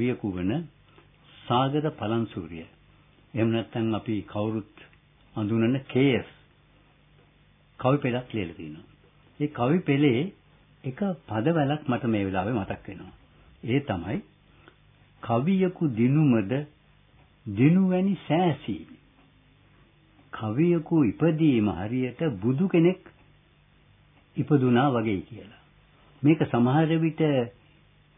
කවියෙකු වන සාගර පලන්සූරිය. එහෙම නැත්නම් අපි කවුරුත් අඳුනන කේඑස් කවි පෙළක් ලියලා තිනවා. ඒ කවි පෙළේ එක පදවලක් මට මේ වෙලාවේ මතක් වෙනවා. ඒ තමයි කවියෙකු දිනුමද දිනුවැනි සෑසී කවියෙකු ඉපදීම හරියට බුදු කෙනෙක් ඉපදුනා වගේ කියලා. මේක සමහර විට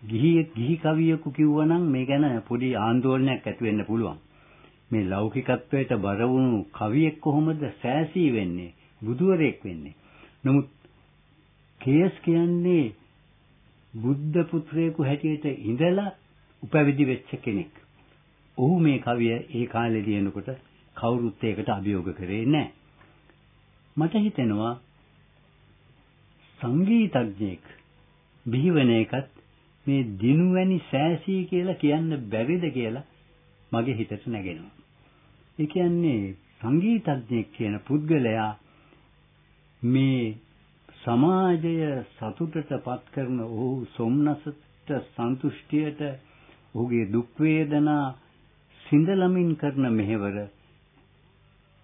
ගිහි ගිහි කවියෙකු කිව්වනම් මේ ගැන පොඩි ආందోලනයක් ඇති වෙන්න පුළුවන්. මේ ලෞකිකත්වයට බර වුණු කවියෙක් කොහොමද සෑසී වෙන්නේ? බුදුවරයෙක් වෙන්නේ. නමුත් කේස් කියන්නේ බුද්ධ පුත්‍රයෙකු හැටියට ඉඳලා උපවිදි වෙච්ච කෙනෙක්. ඔහු මේ කවිය ඒ කාලේ ලියනකොට කවුරුත් ඒකට අභියෝග කරේ නැහැ. මට හිතෙනවා සංගීතඥයෙක් බිහිවන එකත් මේ දිනුවැනි සෑසී කියලා කියන්න බැරිද කියලා මගේ හිතට නැගෙනවා. ඒ කියන්නේ සංගීතඥයෙක් කියන පුද්ගලයා මේ සමාජය සතුටටපත් කරන ඔහු සොම්නසට සන්තුෂ්ටියට ඔහුගේ දුක් වේදනා සිඳලමින් කරන මෙහෙවර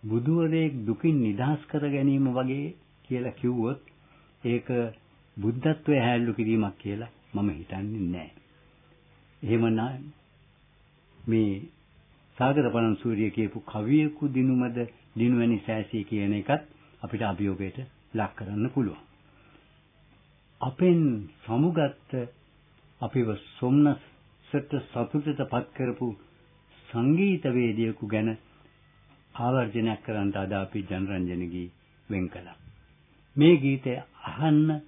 බුදුවරයෙක් දුකින් නිදහස් කර ගැනීම වගේ කියලා කිව්වොත් ඒක බුද්ධත්වයේ හැල්ලු කිරීමක් කියලා මම හිතන්නේ නැහැ. එහෙමනම් මේ සාගර පරණ සූර්ය කියපු කවියෙකු දිනුමද දිනුවැනි සෑසී කියන එකත් අපිට අභියෝගයට ලක් කරන්න පුළුවන්. අපෙන් සමුගත්ත අපිව සොම්නසට සතුටටපත් කරපු සංගීත වේදිකයෙකු ගැන ආවර්ජනයක් කරන්න අද අපි ජනරන්ජනගේ වෙන් කළා. මේ ගීතය අහන්න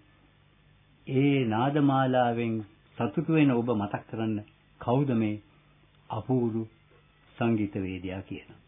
ඒ නාදමාලාවෙන් සතුටු වෙන ඔබ මතක් කරන්න කවුද මේ අපූර්ව සංගීත වේදියා කියන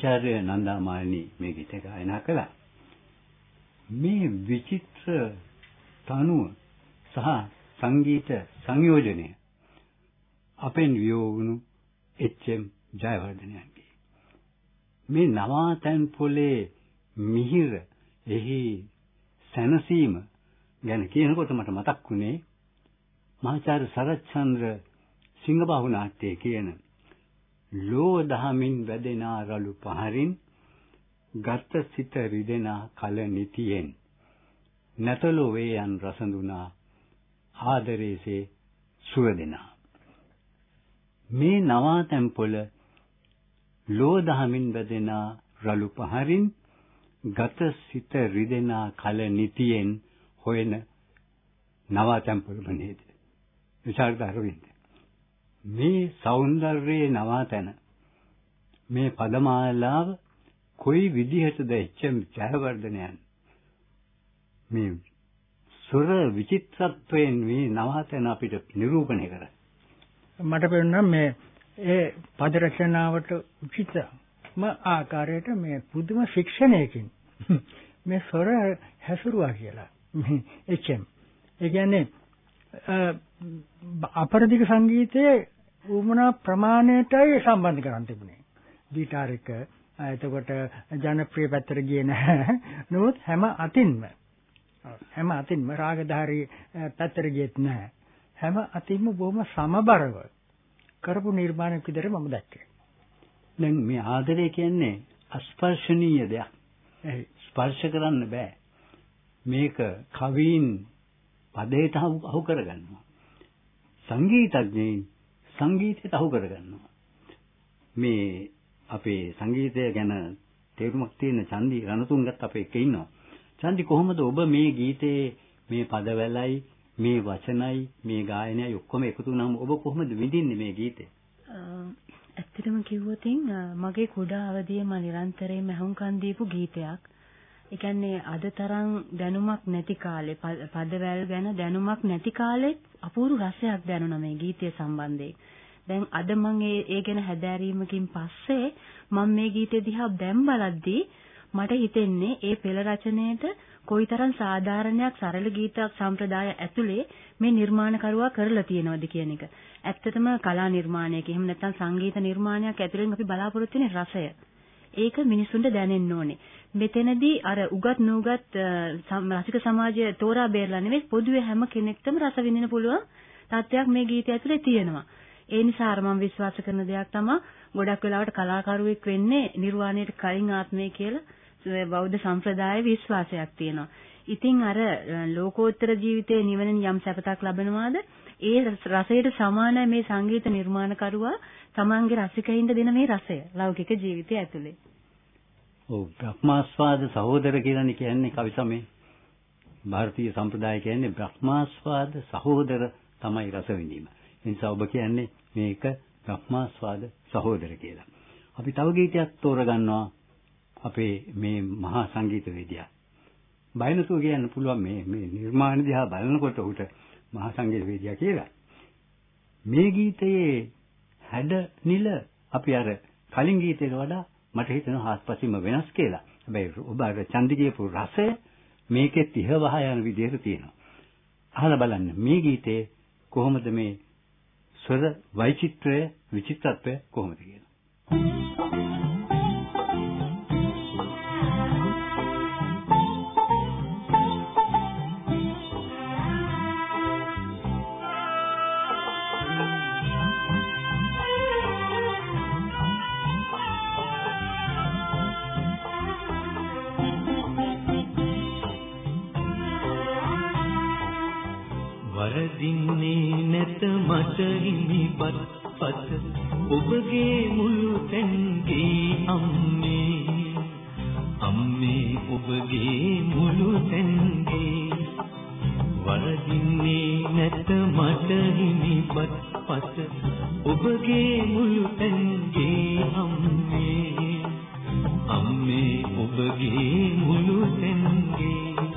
ආචාර්ය නන්දාමාලිනී මේ ගීත ගායනා කළා. මේ විචිත්‍ර තනුව සහ සංගීත සංයෝජනය අපෙන් වියෝවුණු එච්.එම්. ජයවර්ධනයන්ගේ මේ නවාතැන් පොලේ මිහිර එහි සැනසීම ගැන කියනකොට මට මතක් වුණේ මහාචාර්ය සරච්චන්ද්‍ර සිංහබාහු නාට්‍යයේ කියන ලෝ දහමින් වැදෙනා රළු පහරින් ගත සිත රිදෙනා කල නිතියෙන් නැතලෝ වේයන් රසඳුනා ආදරේසේ සුවදෙනා. මේ නවාතැන් පොළ ලෝ දහමින් වැදෙනා රළු පහරින් ගත සිත රිදෙනා කල නිතියෙන් හොයන නවාතැන් පොළ නේද? විශාරද අරවින්ද. මේ సౌందර්යයේ නවාතැන මේ පදමාලාව කොයි විදිහටද එච්චම් ජයවර්ධනයන් මේ සුර විචිත්‍රත්වයෙන් මේ නවාතැන අපිට නිරූපණය කරා මට පෙනුණා මේ ඒ පද රචනාවට උචිතම ආකාරයට මේ පුදුම ශික්ෂණයකින් මේ ස්වර හැසිරුවා කියලා. එච්.එම්. ඒ කියන්නේ අපරදිග සංගීතයේ උමනා ප්‍රමාණයටයි සම්බන්ධ කරන් තිබුණේ. ගිටාර එක එතකොට ජනප්‍රිය පැත්තට ගියේ නැහැ. නමුත් හැම අතින්ම හැම අතින්ම රාගධාරී පැත්තට ගියෙත් නැහැ. හැම අතින්ම බොහොම සමබරව කරපු නිර්මාණයක් විදිහට මම දැක්කේ. දැන් මේ ආදරය කියන්නේ අස්පර්ශනීය දෙයක්. ඒ ස්පර්ශ කරන්න බෑ. මේක කවීන් පදයට අහු කරගන්නවා. සංගීතඥයින් සංගීතයට අහු කරගන්නවා. මේ අපේ සංගීතය ගැන තේරුමක් තියෙන චන්දි රණතුංගත් අපේ එක්ක ඉන්නවා. චන්දි කොහොමද ඔබ මේ ගීතේ මේ පදවලයි මේ වචනයි මේ ගායනයයි ඔක්කොම එකතු වුණාම ඔබ කොහොමද විඳින්නේ මේ ගීතේ? ඇත්තටම කිව්වොතින් මගේ කුඩා අවදියේ මම නිරන්තරයෙන්ම අහුම්කන් දීපු ගීතයක්. ඒ කියන්නේ අද තරම් දැනුමක් නැති කාලේ පදවැල් ගැන දැනුමක් නැති කාලෙත් අපූර්ව රසයක් දැනුණා මේ ගීතය සම්බන්ධයෙන්. දැන් අද මම ඒ ඒ ගැන හැදෑරීමකින් පස්සේ මම මේ ගීතය දිහා දැන් බලද්දී මට හිතෙන්නේ ඒ පෙළ රචනයේට කොයිතරම් සාධාරණයක් සරල ගීතයක් සම්ප්‍රදාය ඇතුලේ මේ නිර්මාණකරුවා කරලා තියෙනවද කියන එක. ඇත්තටම කලා නිර්මාණයක එහෙම නැත්නම් සංගීත නිර්මාණයක් ඇතුලෙන් අපි බලාපොරොත්තු වෙන රසය. ඒක මිනිසුන්ට දැනෙන්න ඕනේ. මෙතනදී අර උගත් නූගත් රසික සමාජය තෝරා බේරලා නෙවෙයි පොදුවේ හැම කෙනෙක්ටම රස විඳින්න පුළුවන් තත්ත්වයක් මේ ගීතය ඇතුලේ තියෙනවා. ඒ නිසා අර මම විශ්වාස කරන දෙයක් තමයි ගොඩක් වෙලාවට කලාකරුවෙක් වෙන්නේ නිර්වාණයට කලින් ආත්මය කියලා බෞද්ධ සම්ප්‍රදායේ විශ්වාසයක් තියෙනවා. ඉතින් අර ලෝකෝත්තර ජීවිතයේ නිවනින් යම් සැපතක් ලබනවාද ඒ රසයට සමානයි මේ සංගීත නිර්මාණකරුවා තමන්ගේ රසිකයින්ට දෙන මේ රසය ලෞකික ජීවිතය ඇතුලේ. ඔව් බ්‍රහ්මාස්වාද සහෝදර කියලානේ කියන්නේ කවිසමේ. ಭಾರತೀಯ සම්ප්‍රදාය කියන්නේ බ්‍රහ්මාස්වාද සහෝදර තමයි රස විඳීම. ඒ නිසා ඔබ කියන්නේ මේක බ්‍රහ්මාස්වාද සහෝදර කියලා. අපි තව ගීතයක් තෝරගන්නවා අපේ මේ මහා සංගීතවේදියා. බයනසෝ කියන්න පුළුවන් මේ මේ නිර්මාණ දිහා බලනකොට උට මහා සංගීතවේදියා කියලා. මේ ගීතයේ හැඩ නිල අපි අර කලින් ගීතයට වඩා මට හිතෙනවා හාස්පසින්ම වෙනස් කියලා. හැබැයි ඔබ අර චන්දිකේපු රසය මේකෙත් ඉහවහ යන විදිහට තියෙනවා. අහලා බලන්න මේ ගීතේ කොහොමද මේ ස්වර වෛචිත්‍රය විචිත්‍රත්වය කොහොමද කියලා. වරදින්නේ නැත මට හිමිපත් පත. ඔබගේ මුළු තැන්ගේ අම්මේ. අම්මේ ඔබගේ මුළු තැන්ගේ. වරදින්නේ නැත මට හිමිපත් පත. ඔබගේ මුළු තැන්ගේ අම්මේ. අම්මේ ඔබගේ මුළු තැන්ගේ.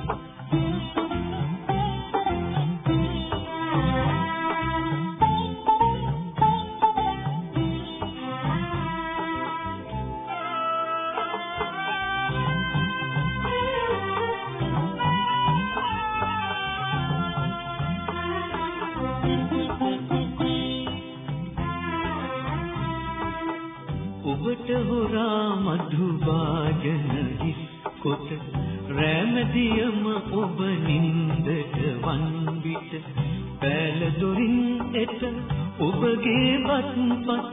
මధు වාජන හිස් කොට රැමදියම ඔබ නින්දට වන් විට පෑල දොරින් එත ඔබගේ බත් පත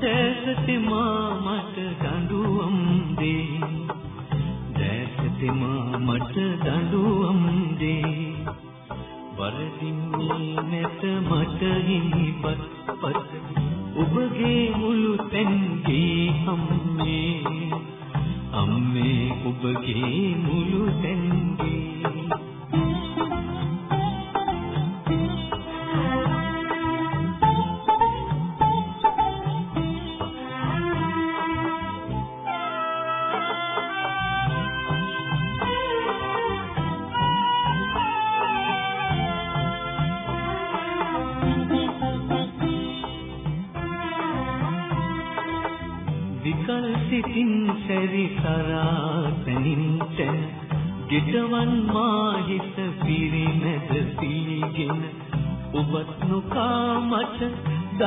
දැසති මා මට දඬුවම් දේ දැසති මා මට දඬුවම් දේ වරදින්නේ නැත මට හිමිපත් පත්. ඔබගේ මුළු තැන්ගේ අම්මේ. අම්මේ ඔබගේ මුළු තැන්ගේ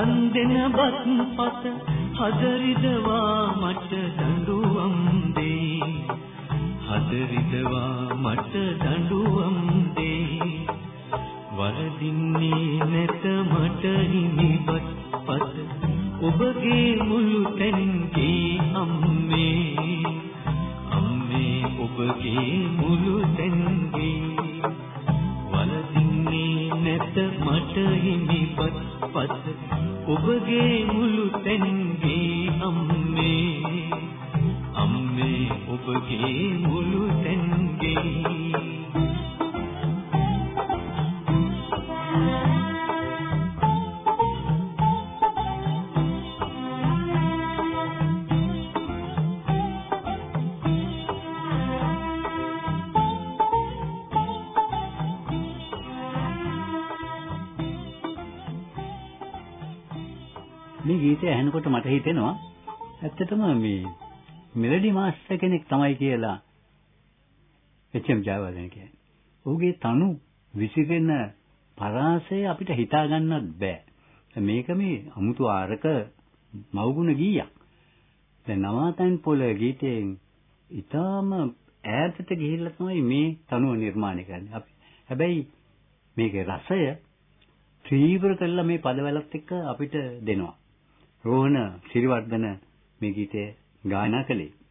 දන් දෙන බත් පත හදරිදවා මට දඬුවම් දෙයි. හදරිදවා මට දඬුවම් දෙයි. වරදින්නේ ඔබගේ මුළු තැන්ගේ මෙලඩි මාස්ටර් කෙනෙක් තමයි කියලා එච්.එම්. ජයවර්ධන කියන්නේ. ඔහුගේ තනු විසිරෙන පරාසය අපිට හිතා ගන්නත් බෑ. මේක මේ අමුතු ආරක මවුගුණ ගීයක්. දැන් නවාතන් පොළ ගීතයෙන් ඊටාම ඈතට ගිහිල්ලා තමයි මේ තනුව නිර්මාණය කරන්නේ. අපි හැබැයි මේකේ රසය ත්‍රීව්‍ර කළා මේ පදවලත් එක්ක අපිට දෙනවා. රෝහණ සිරිවර්ධන මේ ගීතය ගායනා කළේ.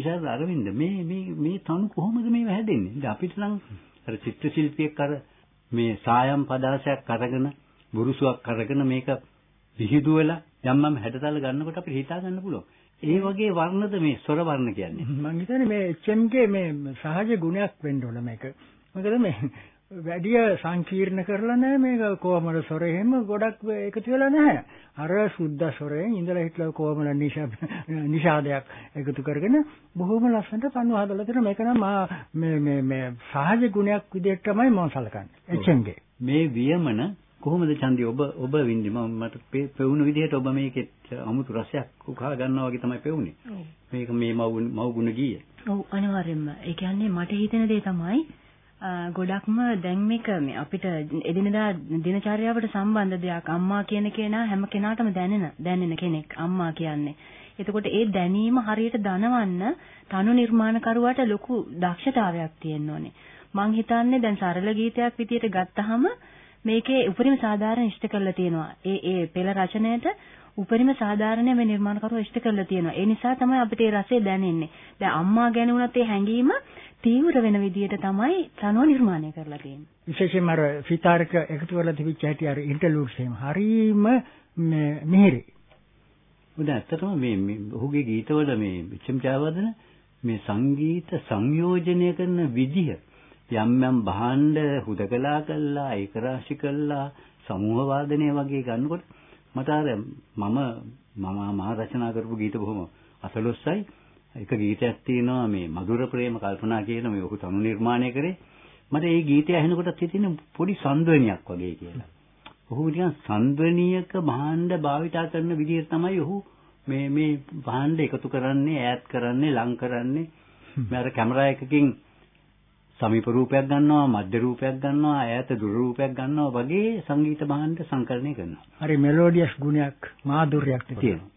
විශාල අරවින්ද මේ මේ මේ තනු කොහොමද මේව හැදෙන්නේ? ඉතින් අපිට නම් අර චිත්‍ර ශිල්පියෙක් අර මේ සායම් පදාසයක් අරගෙන බුරුසුවක් අරගෙන මේක විහිදුවලා යම්මම් හැඩතල ගන්නකොට අපිට හිතා ගන්න පුළුවන්. ඒ වගේ වර්ණද මේ ස්වර වර්ණ කියන්නේ. මම හිතන්නේ මේ HMK මේ සහජ ගුණයක් වෙන්න ඕන මේක. මොකද මේ වැඩි සංකීර්ණ කරලා නැහැ මේක කොමල ස්වරේ හැම ගොඩක් එකතු වෙලා නැහැ. අර සුද්ධ ස්වරයෙන් ඉඳලා හිටලා කොමල නිෂාදයක් එකතු කරගෙන බොහොම ලස්සනට පණු හදලා තියෙන මේක නම් මේ මේ මේ සහජ ගුණයක් විදිහට තමයි මම සලකන්නේ. එච්චන්ගේ. මේ වියමන කොහොමද චන්දි ඔබ ඔබ වින්දි මම මට පෙවුණු විදිහට ඔබ මේකෙත් අමුතු රසයක් උකහා ගන්නවා වගේ තමයි පෙවුනේ. මේක මේ මව් මව් ගුණ ගීය. ඔව් අනිවාර්යෙන්ම. ඒ කියන්නේ මට හිතෙන දේ තමයි ගොඩක්ම දැන් මේක මේ අපිට එදිනදා දිනචර්යාවට සම්බන්ධ දෙයක් අම්මා කියන කෙනා හැම කෙනාටම දැනෙන දැනෙන කෙනෙක් අම්මා කියන්නේ. එතකොට ඒ දැනීම හරියට දනවන්න තනු නිර්මාණකරුවාට ලොකු දක්ෂතාවයක් තියෙන්න ඕනේ. මං හිතන්නේ දැන් සරල ගීතයක් විදියට ගත්තහම මේකේ උපරිම සාධාරණ ඉෂ්ට කරලා තියෙනවා. ඒ ඒ පෙළ රචනයට උපරිම සාධාරණ මේ නිර්මාණකරුවා ඉෂ්ට කරලා තියෙනවා. ඒ නිසා තමයි අපිට ඒ රසය දැනෙන්නේ. දැන් අම්මා ගැන වුණත් ඒ හැඟීම තීව්‍ර වෙන විදියට තමයි තනුව නිර්මාණය කරලා තියෙන්නේ. විශේෂයෙන්ම අර සිතාරක එකතු කරලා තිබිච්ච හැටි අර ඉන්ටර්ලූඩ්ස් එහෙම හරීම මිහිරි. උදා ඇත්තටම මේ ඔහුගේ ගීතවල මේ විචම් ජයවර්ධන මේ සංගීත සංයෝජනය කරන විදිහ යම් යම් භාණ්ඩ හුදකලා කළා ඒක රාශි කළා සමූහ වාදනය වගේ ගන්නකොට මට අර මම මම මහා රචනා කරපු ගීත බොහොම අසලොස්සයි එක ගීතයක් තියෙනවා මේ මధుර ප්‍රේම කල්පනා කියන මේ ඔහු තනු නිර්මාණය කරේ මට ඒ ගීතය ඇහෙනකොටත් හිතෙන්නේ පොඩි සංද්වනියක් වගේ කියලා. ඔහු නිකන් සංද්වනියක භාණ්ඩ භාවිතා කරන විදිහ තමයි ඔහු මේ මේ භාණ්ඩ එකතු කරන්නේ ඈත් කරන්නේ ලං කරන්නේ මේ අර කැමරා එකකින් සමීප රූපයක් ගන්නවා මධ්‍ය රූපයක් ගන්නවා ඈත දුර රූපයක් ගන්නවා වගේ සංගීත භාණ්ඩ සංකලනය කරනවා. හරි මෙලෝඩියස් ගුණයක් මාධුර්යයක් තියෙනවා.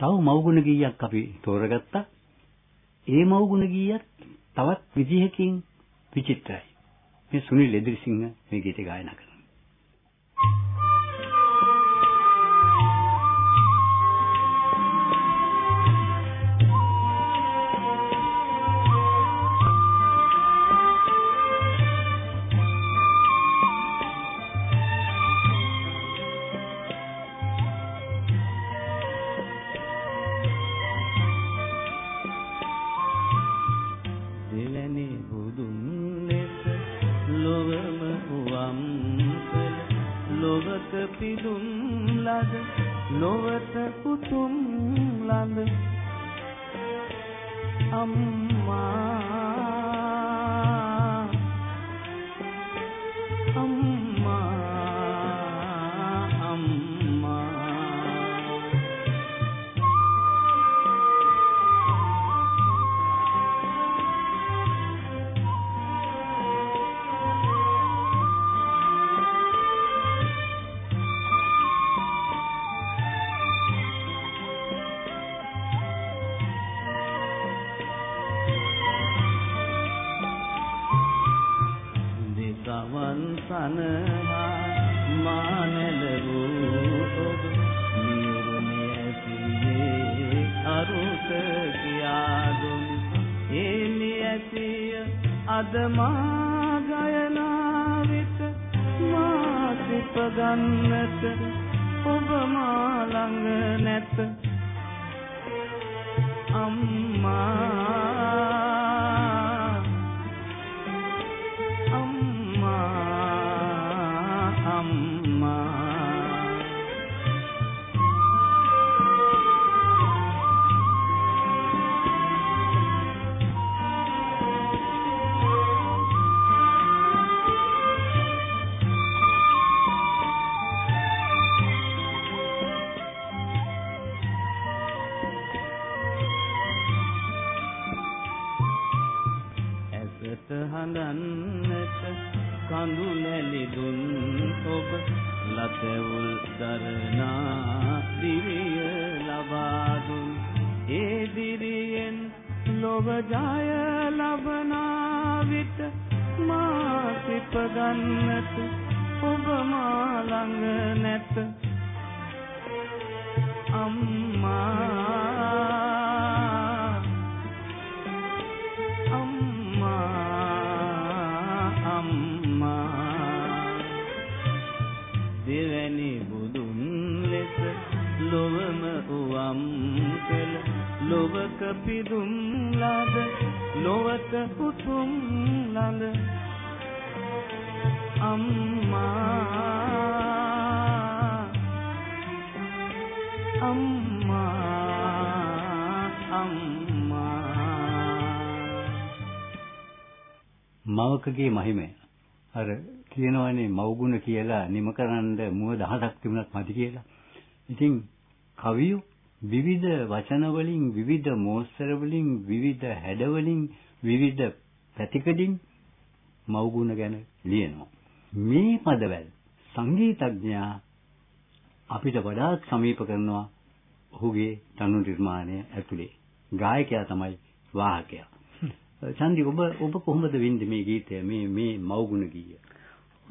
තව මව්ගුණ ගීයක් අපි තෝරගත්තා. ඒ මව්ගුණ ගීයත් තවත් විදිහකින් විචිත්‍රයි. මේ සුනිල් එදිරිසිංහ මේ ගීත ගායනා ලොවක පිදුම් ලද ලොවත උතුම් ලඳ අම්මා කරනවා. අද මා ගයනා විට මා සිප ගන්නට ඔබ මා ළඟ නැත අම්මා හඳන්නට කඳු නැලි දුන් ඔබ ලතැවුල් දරනා දිවිය ලබා දුන්. ඒ දිරියෙන් ලොව ජය ලබනා විට මා සිප ගන්නට ඔබ මා ළඟ නැත. අම්මා ලොවක පිදුම් ලද ලොවට උතුම් ලඳ අම්මා අම්මා අම්මා. මවකගේ මහිමය. අර කියනවනේ මව්ගුණ කියලා නිම කරන්න මුව දහසක් තිබුණත් මදි කියලා. ඉතින් කවියෝ විවිධ වචන වලින් විවිධ මෝස්තර වලින් විවිධ හැඩ වලින් විවිධ පැතිකඩින් මව්ගුණ ගැන ලියනවා. මේ පදවල සංගීතඥයා අපිට වඩාත් සමීප කරනවා ඔහුගේ තනු නිර්මාණය ඇතුලේ. ගායකයා තමයි වාහකයා. චන්දි ඔබ ඔබ කොහොමද වින්ද මේ ගීතය මේ මේ මව්ගුණ ගීය?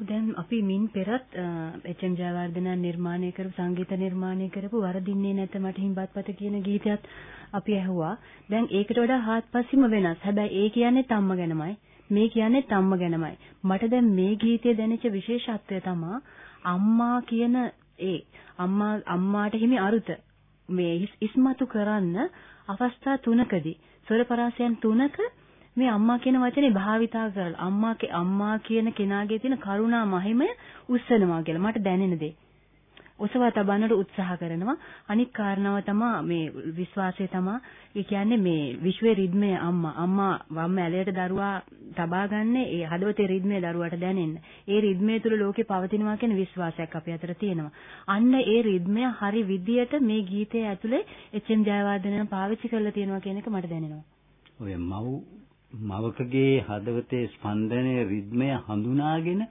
දැන් අපි මින් පෙරත් එච්.එම්. ජයවර්ධන නිර්මාණය කරපු සංගීත නිර්මාණය කරපු වරදින්නේ නැත මට හිම්බත්පත කියන ගීතයත් අපි ඇහුවා. දැන් ඒකට වඩා හාත්පසින්ම වෙනස්. හැබැයි ඒ කියන්නේ තම්ම ගැනමයි. මේ කියන්නේ තම්ම ගැනමයි. මට දැන් මේ ගීතයේ දැනෙච්ච විශේෂත්වය තමයි අම්මා කියන ඒ අම්මා අම්මාට හිමි අරුත මේ ඉස්මතු කරන්න අවස්ථා තුනකදී ස්වර පරාසයන් තුනක මේ අම්මා කියන වචනේ භාවිතා කරලා අම්මා අම්මා කියන කෙනාගේ තියෙන කරුණා මහිමය උස්සනවා කියලා මට දැනෙන දේ. ඔසවා තබන්නට උත්සාහ කරනවා. අනික් කාරණාව තමයි මේ විශ්වාසය තමයි ඒ කියන්නේ මේ විශ්වයේ රිද්මය අම්මා. අම්මා වම් ඇලයට දරුවා තබා ගන්න ඒ හදවතේ රිද්මය දරුවාට දැනෙන්න. ඒ රිද්මය තුළ ලෝකේ පවතිනවා කියන විශ්වාසයක් අපි අතර තියෙනවා. අන්න ඒ රිද්මය හරි විදියට මේ ගීතය ඇතුලේ එච්.එම්. ජයවර්ධනන් පාවිච්චි කරලා තියෙනවා කියන එක මට දැනෙනවා. ඔය මව් මවකගේ හදවතේ ස්පන්දනයේ රිද්මය හඳුනාගෙන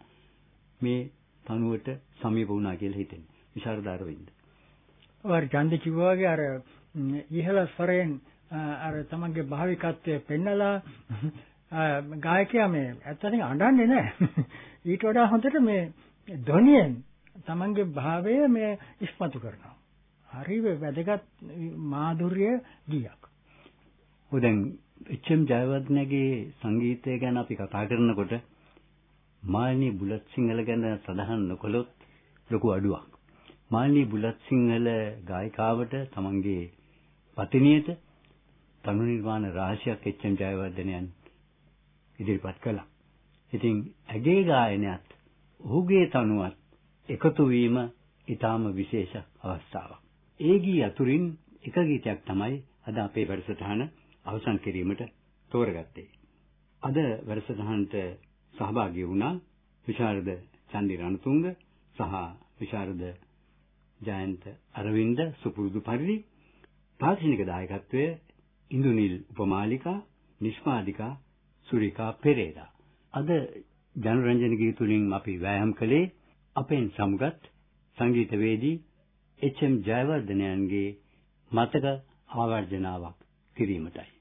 මේ තනුවට සමීප වුණා කියලා හිතෙන්නේ. විශාරද අරවින්ද. ඔය ඡන්ද කිව්වා වගේ අර ඉහළ ස්වරයෙන් අර තමන්ගේ භාවිකත්වය පෙන්නලා ගායකයා මේ ඇත්තටම අඬන්නේ නැහැ. ඊට වඩා හොඳට මේ ධ්වනියෙන් තමන්ගේ භාවය මේ ඉස්මතු කරනවා. හරි වැදගත් මාధుර්ය ගීයක්. ඔය දැන් එච්.එම්. ජයවර්ධනගේ සංගීතය ගැන අපි කතා කරනකොට මාල්නී බුලත් සිංහල ගැන සඳහන් නොකළොත් ලොකු අඩුවක්. මාල්නී බුලත් සිංහල ගායිකාවට තමන්ගේ පතිනියට තනු නිර්මාණ රාශියක් එච්.එම්. ජයවර්ධනයන් ඉදිරිපත් කළා. ඉතින් ඇගේ ගායනයත් ඔහුගේ තනුවත් එකතු වීම ඊටාම විශේෂ අවස්ථාවක්. ඒ ගී අතුරින් එක ගීතයක් තමයි අද අපේ වැඩසටහන අවසන් කිරීමට තෝරගත්තේ. අද වැඩසටහනට සහභාගී වුණා විශාරද චන්දි රණතුංග සහ විශාරද ජයන්ත අරවින්ද සුපුරුදු පරිදි තාක්ෂණික දායකත්වයේ ඉන්දුනිල් උපමාලිකා නිෂ්පාදිකා සුරිකා පෙරේරා අද ජනරන්ජන ගීතුලින් අපි වෑයම් කළේ අපෙන් සමුගත් සංගීතවේදී එච්.එම්. ජයවර්ධනයන්ගේ මතක ආවර්ජනාවක් කිරීමටයි